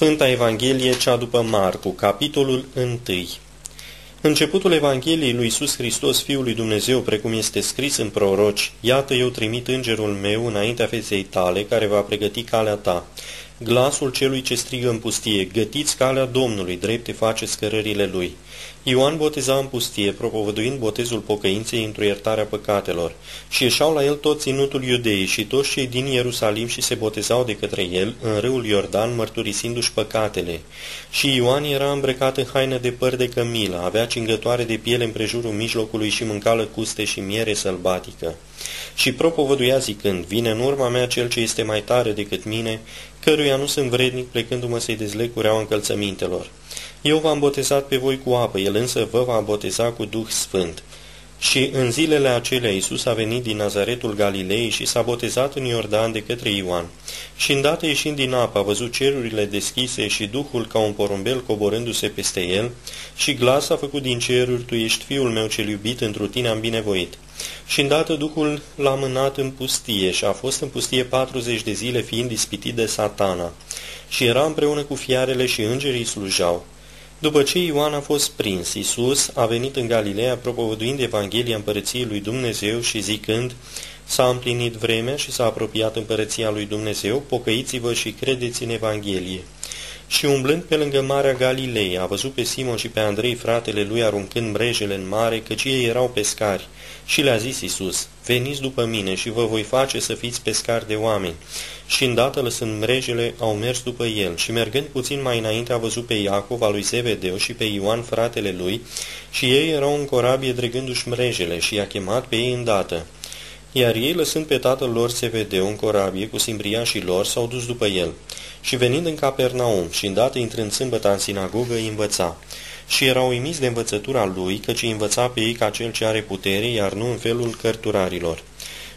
Sfânta Evanghelie cea după Marcu, capitolul 1 Începutul Evangheliei lui Iisus Hristos, Fiul lui Dumnezeu, precum este scris în proroci, Iată eu trimit îngerul meu înaintea feței tale, care va pregăti calea ta. Glasul celui ce strigă în pustie, gătiți calea Domnului, drepte face scărările lui. Ioan boteza în pustie, propovăduind botezul pocăinței într-o iertarea păcatelor. Și ieșau la el tot ținutul iudeii și toți cei din Ierusalim și se botezau de către el în râul Iordan, mărturisindu-și păcatele. Și Ioan era îmbrăcat în haină de păr de cămilă, avea cingătoare de piele împrejurul mijlocului și mânca lăcuste și miere sălbatică. Și propovăduia zicând, vine în urma mea cel ce este mai tare decât mine, căruia nu sunt vrednic plecându-mă să-i dezleg cureaua încălțămintelor. Eu v-am botezat pe voi cu apă, el însă vă va boteza cu Duh Sfânt. Și în zilele acelea Iisus a venit din Nazaretul Galilei și s-a botezat în Iordan de către Ioan. Și îndată ieșind din apă a văzut cerurile deschise și Duhul ca un porumbel coborându-se peste el și glas a făcut din ceruri, Tu ești Fiul meu cel iubit, întru tine am binevoit. Și îndată Duhul l-a mânat în pustie și a fost în pustie 40 de zile fiind ispitit de satana. Și era împreună cu fiarele și îngerii slujau. După ce Ioan a fost prins, Isus a venit în Galileea propovăduind Evanghelia împărăției lui Dumnezeu și zicând, S-a împlinit vremea și s-a apropiat împărăția lui Dumnezeu, pocăiți-vă și credeți în Evanghelie. Și umblând pe lângă Marea Galilei, a văzut pe Simon și pe Andrei, fratele lui, aruncând mrejele în mare, căci ei erau pescari. Și le-a zis Isus, veniți după mine și vă voi face să fiți pescari de oameni. Și îndată lăsând mrejele, au mers după el și mergând puțin mai înainte a văzut pe Iacov, al lui Zebedeu și pe Ioan, fratele lui, și ei erau în corabie dregându-și mrejele și i-a chemat pe ei îndată. Iar ei, lăsând pe tatăl lor Zebedeu în corabie cu simbriașii lor, s-au dus după el. Și venind în Capernaum și îndată intrând sâmbătă în sinagogă, îi învăța. Și erau uimiți de învățătura lui, căci îi învăța pe ei ca cel ce are putere, iar nu în felul cărturarilor.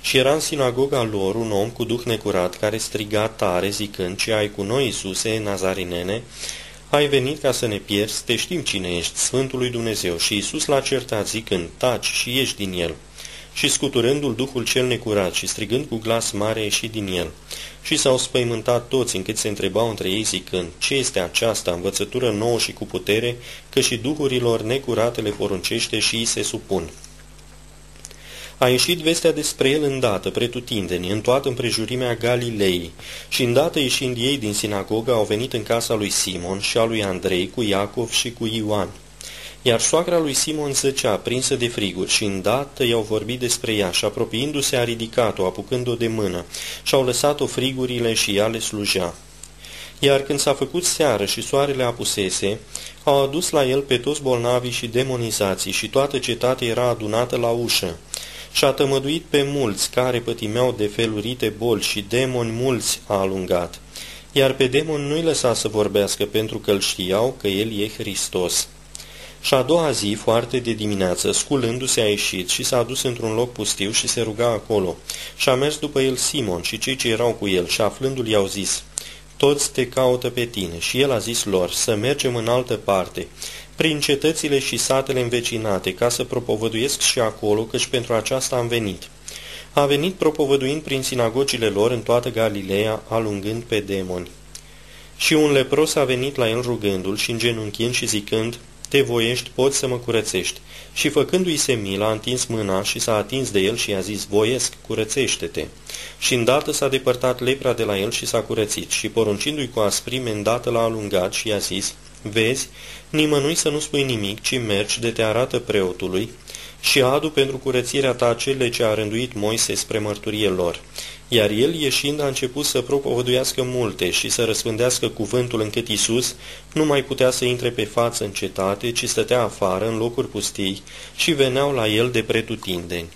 Și era în sinagoga lor un om cu duh necurat, care striga tare, zicând, ce ai cu noi, Iisuse, Nazarinene, ai venit ca să ne pierzi, te știm cine ești, Sfântul lui Dumnezeu. Și Iisus l-a certat, zicând, taci și ieși din el și scuturându-l Duhul cel necurat și strigând cu glas mare a ieșit din el. Și s-au spăimântat toți încât se întrebau între ei zicând, ce este aceasta învățătură nouă și cu putere, că și duhurilor necurate le poruncește și îi se supun. A ieșit vestea despre el îndată, pretutindeni, în toată împrejurimea Galilei, și îndată ieșind ei din sinagogă au venit în casa lui Simon și a lui Andrei cu Iacov și cu Ioan. Iar soacra lui Simon zăcea, prinsă de friguri, și îndată i-au vorbit despre ea și apropiindu-se a ridicat-o, apucând-o de mână, și au lăsat-o frigurile și ea le slujea. Iar când s-a făcut seară și soarele apusese, au adus la el pe toți bolnavii și demonizații și toată cetatea era adunată la ușă. Și a tămăduit pe mulți care pătimeau de felurite boli și demoni mulți a alungat. Iar pe demoni nu-i lăsa să vorbească pentru că îl știau că el e Hristos. Și a doua zi, foarte de dimineață, sculându-se a ieșit și s-a dus într-un loc pustiu și se ruga acolo. Și a mers după el Simon și cei ce erau cu el și aflându-l i-au zis, Toți te caută pe tine. Și el a zis lor, să mergem în altă parte, prin cetățile și satele învecinate, ca să propovăduiesc și acolo, căci pentru aceasta am venit. A venit propovăduind prin sinagogile lor în toată Galileea, alungând pe demoni. Și un lepros a venit la el rugându-l și îngenunchind și zicând, te voiești, poți să mă curățești. Și făcându-i se mila, a întins mâna și s-a atins de el și i-a zis, voiesc, curățește-te. Și îndată s-a depărtat lepra de la el și s-a curățit. Și poruncindu-i cu asprime, îndată l-a alungat și i-a zis, vezi, nimănui să nu spui nimic, ci mergi de te arată preotului și adu pentru curățirea ta cele ce a rânduit Moise spre mărturie lor. Iar el, ieșind, a început să propovăduiască multe și să răspândească cuvântul încât Isus nu mai putea să intre pe față în cetate, ci stătea afară, în locuri pustii, și veneau la el de pretutindeni.